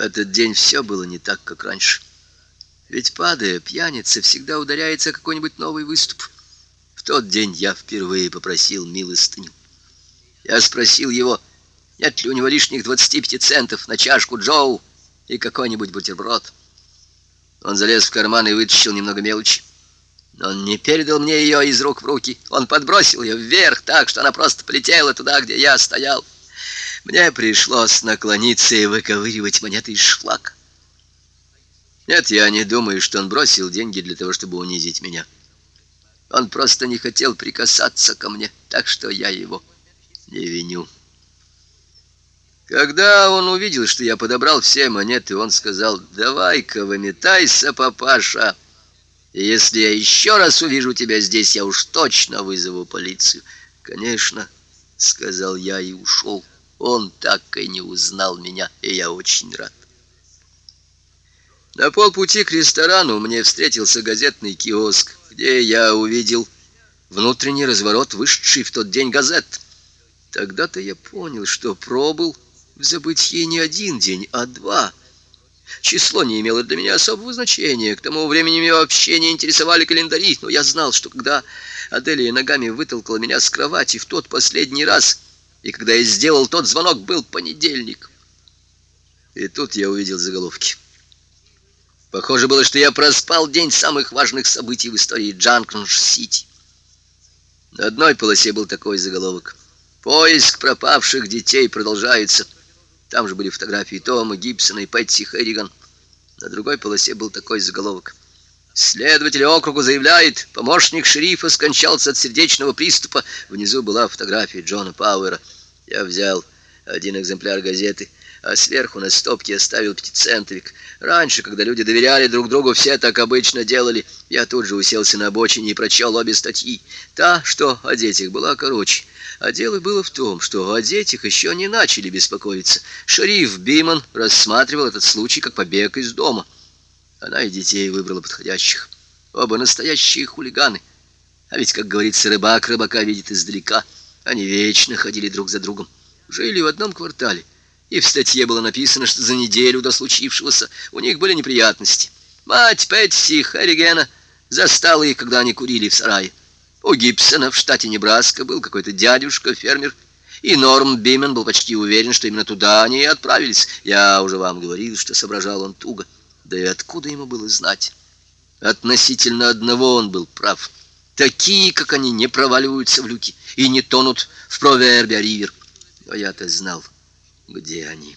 этот день все было не так, как раньше. Ведь, падая, пьяница всегда ударяется о какой-нибудь новый выступ. В тот день я впервые попросил милостыню. Я спросил его, нет ли у него лишних 25 центов на чашку Джоу и какой-нибудь бутерброд. Он залез в карман и вытащил немного мелочи. Но он не передал мне ее из рук в руки. Он подбросил ее вверх так, что она просто полетела туда, где я стоял. Мне пришлось наклониться и выковыривать монеты из шлака. Нет, я не думаю, что он бросил деньги для того, чтобы унизить меня. Он просто не хотел прикасаться ко мне, так что я его не виню. Когда он увидел, что я подобрал все монеты, он сказал, «Давай-ка выметайся, папаша, если я еще раз увижу тебя здесь, я уж точно вызову полицию». «Конечно», — сказал я и ушел. Он так и не узнал меня, и я очень рад. На полпути к ресторану мне встретился газетный киоск, где я увидел внутренний разворот, вышедший в тот день газет. Тогда-то я понял, что пробыл в забытье не один день, а два. Число не имело для меня особого значения. К тому времени меня вообще не интересовали календари, но я знал, что когда Аделия ногами вытолкала меня с кровати в тот последний раз, и когда я сделал тот звонок, был понедельник. И тут я увидел заголовки. Похоже было, что я проспал день самых важных событий в истории Джанкнш-Сити. На одной полосе был такой заголовок. «Поиск пропавших детей продолжается». Там же были фотографии Тома Гибсона и Пэтси Хэрриган. На другой полосе был такой заголовок. Следователь округа заявляет, помощник шерифа скончался от сердечного приступа. Внизу была фотография Джона Пауэра. Я взял один экземпляр газеты, а сверху на стопке оставил пятицентовик. Раньше, когда люди доверяли друг другу, все так обычно делали. Я тут же уселся на обочине и прочел обе статьи. Та, что о детях, была короче. А дело было в том, что о детях еще не начали беспокоиться. Шериф Биман рассматривал этот случай как побег из дома. Она и детей выбрала подходящих. Оба настоящие хулиганы. А ведь, как говорится, рыбак рыбака видит издалека. Они вечно ходили друг за другом. Жили в одном квартале. И в статье было написано, что за неделю до случившегося у них были неприятности. Мать Пэтси Харригена застала их, когда они курили в сарае. У Гибсона в штате Небраска был какой-то дядюшка-фермер, и Норм Бимен был почти уверен, что именно туда они и отправились. Я уже вам говорил, что соображал он туго. Да и откуда ему было знать? Относительно одного он был прав. Такие, как они, не проваливаются в люки и не тонут в Провербия-Ривер. Но я-то знал, где они.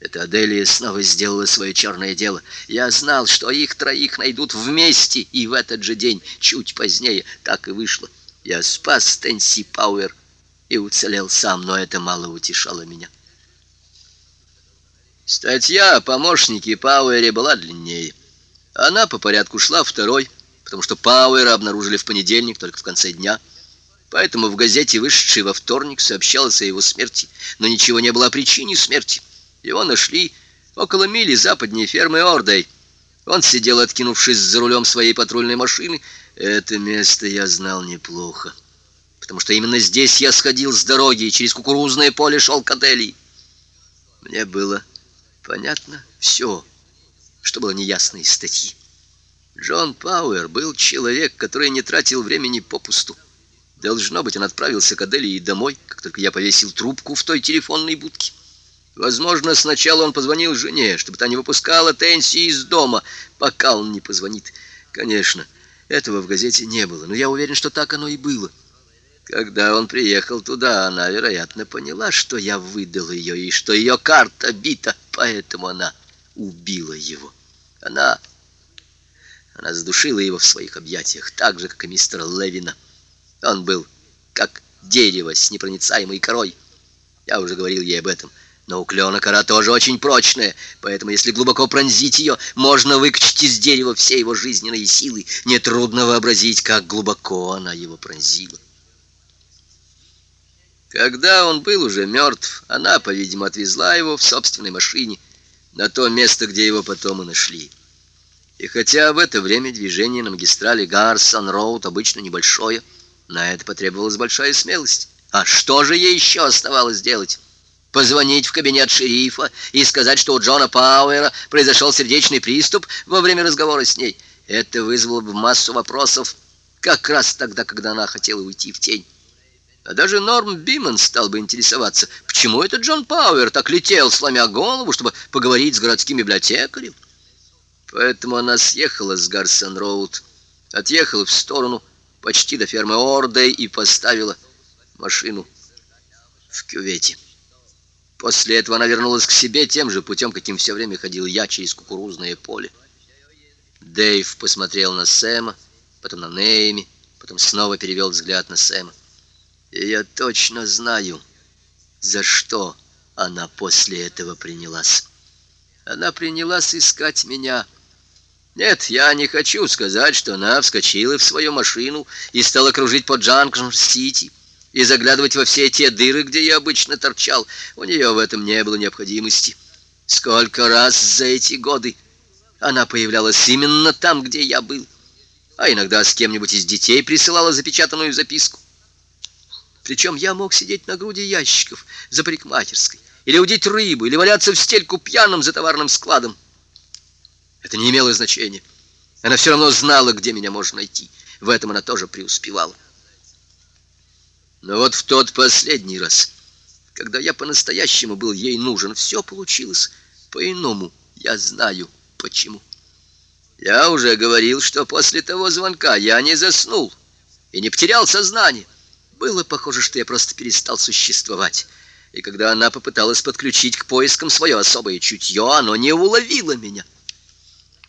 Это Аделия снова сделала свое черное дело. Я знал, что их троих найдут вместе, и в этот же день, чуть позднее, так и вышло. Я спас Тенси Пауэр и уцелел сам, но это мало утешало меня. Статья о помощнике Пауэре была длиннее. Она по порядку шла второй, потому что Пауэра обнаружили в понедельник, только в конце дня. Поэтому в газете, вышедшей во вторник, сообщалось о его смерти, но ничего не было о причине смерти. Его нашли около мили западнее фермы Ордой. Он сидел, откинувшись за рулем своей патрульной машины. Это место я знал неплохо, потому что именно здесь я сходил с дороги и через кукурузное поле шел к Аделии. Мне было понятно все, что было неясно из статьи. Джон Пауэр был человек, который не тратил времени попусту. Должно быть, он отправился к Аделии домой, как только я повесил трубку в той телефонной будке. Возможно, сначала он позвонил жене, чтобы та не выпускала Тенси из дома, пока он не позвонит. Конечно, этого в газете не было, но я уверен, что так оно и было. Когда он приехал туда, она, вероятно, поняла, что я выдал ее и что ее карта бита, поэтому она убила его. Она... Она задушила его в своих объятиях, так же, как и мистера Левина. Он был как дерево с непроницаемой корой. Я уже говорил ей об этом. Но у клена кора тоже очень прочная, поэтому если глубоко пронзить ее, можно выкачать из дерева все его жизненные силы. Нетрудно вообразить, как глубоко она его пронзила. Когда он был уже мертв, она, по-видимому, отвезла его в собственной машине на то место, где его потом и нашли. И хотя в это время движение на магистрали Гарсон-Роуд обычно небольшое, на это потребовалась большая смелость. А что же ей еще оставалось делать? позвонить в кабинет шерифа и сказать, что у Джона Пауэра произошел сердечный приступ во время разговора с ней. Это вызвало бы массу вопросов, как раз тогда, когда она хотела уйти в тень. А даже Норм Биман стал бы интересоваться, почему этот Джон Пауэр так летел, сломя голову, чтобы поговорить с городским библиотекарем. Поэтому она съехала с Гарсон-Роуд, отъехала в сторону почти до фермы Ордей и поставила машину в кювете. После этого она вернулась к себе тем же путем, каким все время ходил я через кукурузное поле. Дэйв посмотрел на Сэма, потом на Нейми, потом снова перевел взгляд на Сэма. И я точно знаю, за что она после этого принялась. Она принялась искать меня. Нет, я не хочу сказать, что она вскочила в свою машину и стала кружить по Джанкшн-Сити и заглядывать во все те дыры, где я обычно торчал. У нее в этом не было необходимости. Сколько раз за эти годы она появлялась именно там, где я был. А иногда с кем-нибудь из детей присылала запечатанную записку. Причем я мог сидеть на груди ящиков за парикмахерской, или удить рыбу, или валяться в стельку пьяным за товарным складом. Это не имело значения. Она все равно знала, где меня можно найти. В этом она тоже преуспевала. Но вот в тот последний раз, когда я по-настоящему был ей нужен, все получилось по-иному. Я знаю, почему. Я уже говорил, что после того звонка я не заснул и не потерял сознание. Было похоже, что я просто перестал существовать. И когда она попыталась подключить к поискам свое особое чутье, оно не уловило меня.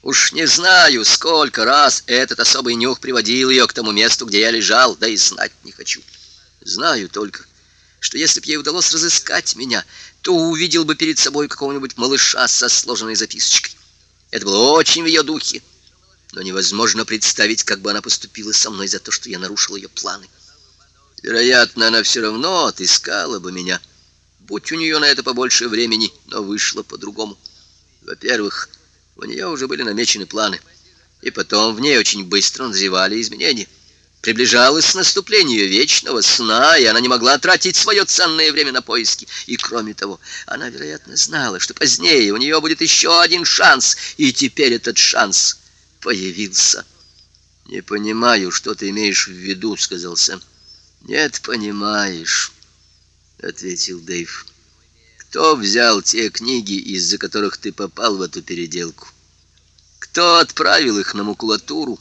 Уж не знаю, сколько раз этот особый нюх приводил ее к тому месту, где я лежал, да и знать не хочу. Знаю только, что если бы ей удалось разыскать меня, то увидел бы перед собой какого-нибудь малыша со сложенной записочкой. Это было очень в ее духе, но невозможно представить, как бы она поступила со мной за то, что я нарушил ее планы. Вероятно, она все равно отыскала бы меня, будь у нее на это побольше времени, но вышло по-другому. Во-первых, у нее уже были намечены планы, и потом в ней очень быстро назревали изменения. Приближалось наступление вечного сна, и она не могла тратить свое ценное время на поиски. И кроме того, она, вероятно, знала, что позднее у нее будет еще один шанс, и теперь этот шанс появился. «Не понимаю, что ты имеешь в виду», — сказал Сэм. «Нет, понимаешь», — ответил Дэйв. «Кто взял те книги, из-за которых ты попал в эту переделку? Кто отправил их на макулатуру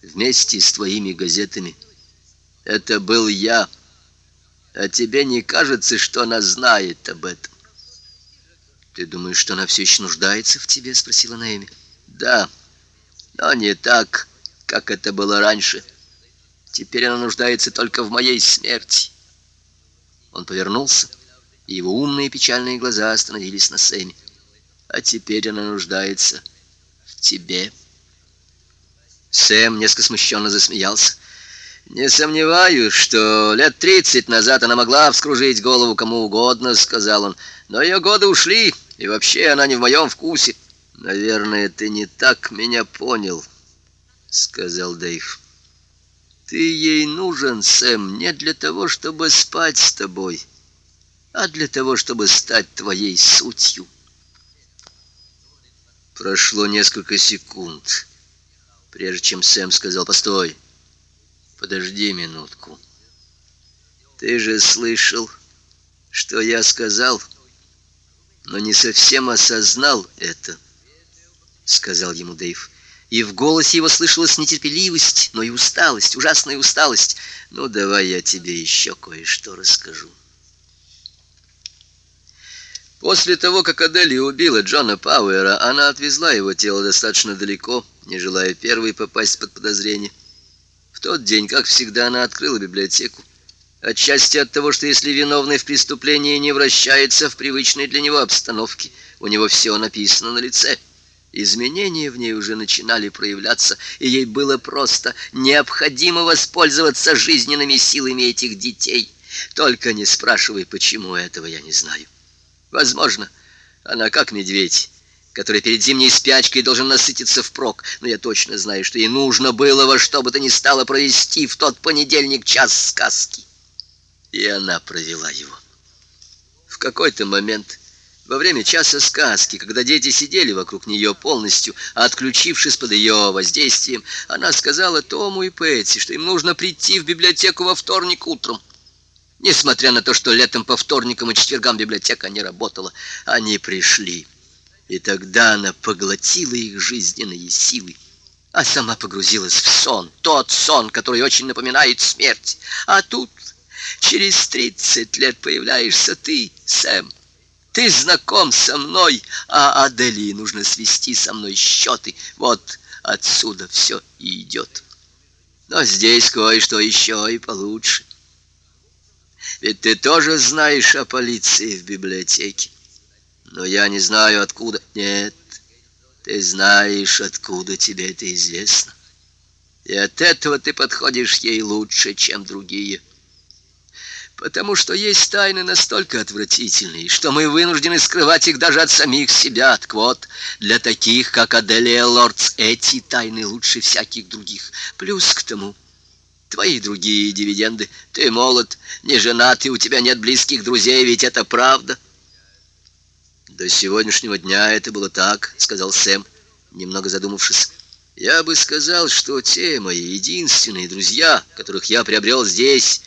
вместе с твоими газетами? Это был я. А тебе не кажется, что она знает об этом?» «Ты думаешь, что она все еще нуждается в тебе?» — спросила Наэми. «Да, но не так, как это было раньше». Теперь она нуждается только в моей смерти. Он повернулся, и его умные печальные глаза остановились на Сэме. А теперь она нуждается в тебе. Сэм несколько смущенно засмеялся. «Не сомневаюсь, что лет тридцать назад она могла вскружить голову кому угодно», — сказал он. «Но ее годы ушли, и вообще она не в моем вкусе». «Наверное, ты не так меня понял», — сказал Дэйв. Ты ей нужен, Сэм, не для того, чтобы спать с тобой, а для того, чтобы стать твоей сутью. Прошло несколько секунд, прежде чем Сэм сказал «Постой, подожди минутку». Ты же слышал, что я сказал, но не совсем осознал это, сказал ему Дэйв и в голосе его слышалась нетерпеливость, но и усталость, ужасная усталость. «Ну, давай я тебе еще кое-что расскажу». После того, как Адели убила Джона Пауэра, она отвезла его тело достаточно далеко, не желая первой попасть под подозрение. В тот день, как всегда, она открыла библиотеку. Отчасти от того, что если виновный в преступлении не вращается в привычной для него обстановке, у него все написано на лице – Изменения в ней уже начинали проявляться, и ей было просто необходимо воспользоваться жизненными силами этих детей. Только не спрашивай, почему этого я не знаю. Возможно, она как медведь, который перед зимней спячкой должен насытиться впрок, но я точно знаю, что ей нужно было во что бы то ни стало провести в тот понедельник час сказки. И она провела его. В какой-то момент, во время часа сказки, когда дети сидели вокруг нее полностью, отключившись под ее воздействием, она сказала Тому и Пэтси, что им нужно прийти в библиотеку во вторник утром. Несмотря на то, что летом по вторникам и четвергам библиотека не работала, они пришли. И тогда она поглотила их жизненные силы, а сама погрузилась в сон, тот сон, который очень напоминает смерть. А тут через тридцать лет появляешься ты, Сэм. Ты знаком со мной, а Аделии нужно свести со мной счеты. Вот отсюда все и идет. Но здесь кое-что еще и получше. Ведь ты тоже знаешь о полиции в библиотеке. Но я не знаю, откуда. Нет, ты знаешь, откуда тебе это известно. И от этого ты подходишь ей лучше, чем другие. Потому что есть тайны настолько отвратительные, что мы вынуждены скрывать их даже от самих себя. Так вот, для таких, как Аделия Лордс, эти тайны лучше всяких других. Плюс к тому, твои другие дивиденды. Ты молод, не женат, и у тебя нет близких друзей, ведь это правда. До сегодняшнего дня это было так, сказал Сэм, немного задумавшись. Я бы сказал, что те мои единственные друзья, которых я приобрел здесь,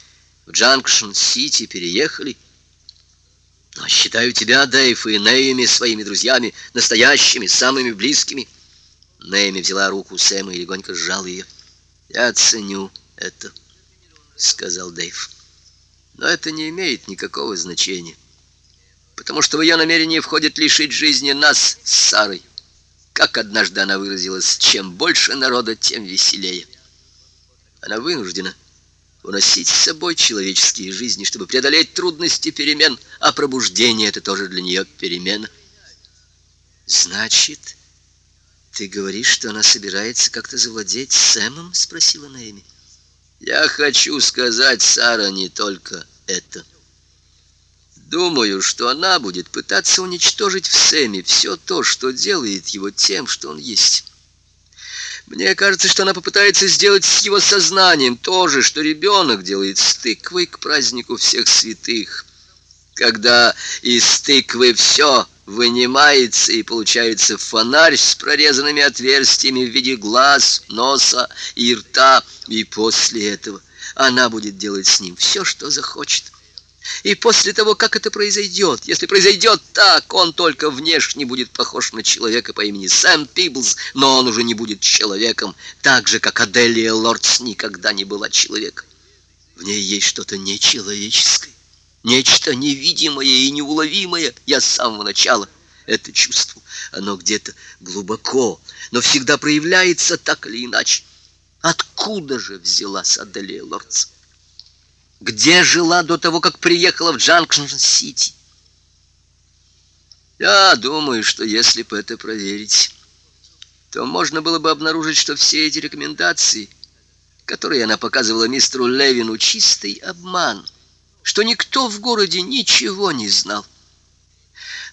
в Джанкшн-Сити, переехали. Но считаю тебя, Дэйв, и Нэйми своими друзьями, настоящими, самыми близкими. Нэйми взяла руку Сэма и легонько сжала ее. Я ценю это, сказал Дэйв. Но это не имеет никакого значения потому что в ее намерение входит лишить жизни нас с Сарой. Как однажды она выразилась, чем больше народа, тем веселее. Она вынуждена уносить с собой человеческие жизни, чтобы преодолеть трудности перемен, а пробуждение — это тоже для нее перемена. «Значит, ты говоришь, что она собирается как-то завладеть Сэмом?» — спросила Наэми. «Я хочу сказать, Сара, не только это». Думаю, что она будет пытаться уничтожить в Сэме все то, что делает его тем, что он есть. Мне кажется, что она попытается сделать с его сознанием то же, что ребенок делает с тыквой к празднику всех святых. Когда из тыквы все вынимается и получается фонарь с прорезанными отверстиями в виде глаз, носа и рта, и после этого она будет делать с ним все, что захочет. И после того, как это произойдет, если произойдет так, он только внешне будет похож на человека по имени Сэм Пиблз, но он уже не будет человеком, так же, как Аделия Лордс никогда не была человеком. В ней есть что-то нечеловеческое, нечто невидимое и неуловимое. Я с самого начала это чувствовал. Оно где-то глубоко, но всегда проявляется так или иначе. Откуда же взялась Аделия Лордс? Где жила до того, как приехала в Джанкшн-Сити. Я думаю, что если бы это проверить, то можно было бы обнаружить, что все эти рекомендации, которые она показывала мистеру Левину, чистый обман, что никто в городе ничего не знал.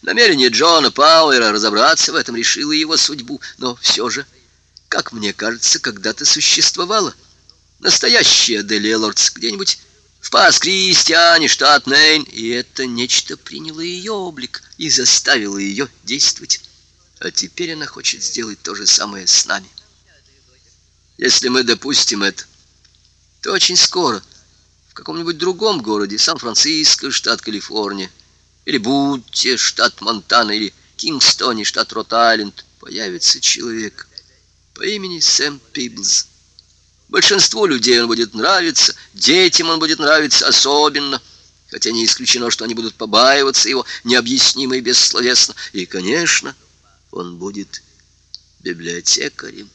Намерение Джона Пауэра разобраться в этом решило его судьбу, но все же, как мне кажется, когда-то существовала настоящая Делия Лордс где-нибудь в Пас-Кристиане, штат Мэйн, и это нечто приняло ее облик и заставило ее действовать. А теперь она хочет сделать то же самое с нами. Если мы допустим это, то очень скоро в каком-нибудь другом городе, Сан-Франциско, штат Калифорния, или Бутте, штат Монтана, или Кингстоне, штат Рот-Айленд, появится человек по имени Сэм Пиблз. Большинству людей он будет нравиться, детям он будет нравиться особенно, хотя не исключено, что они будут побаиваться его необъяснимо и бессловесно. И, конечно, он будет библиотекарем.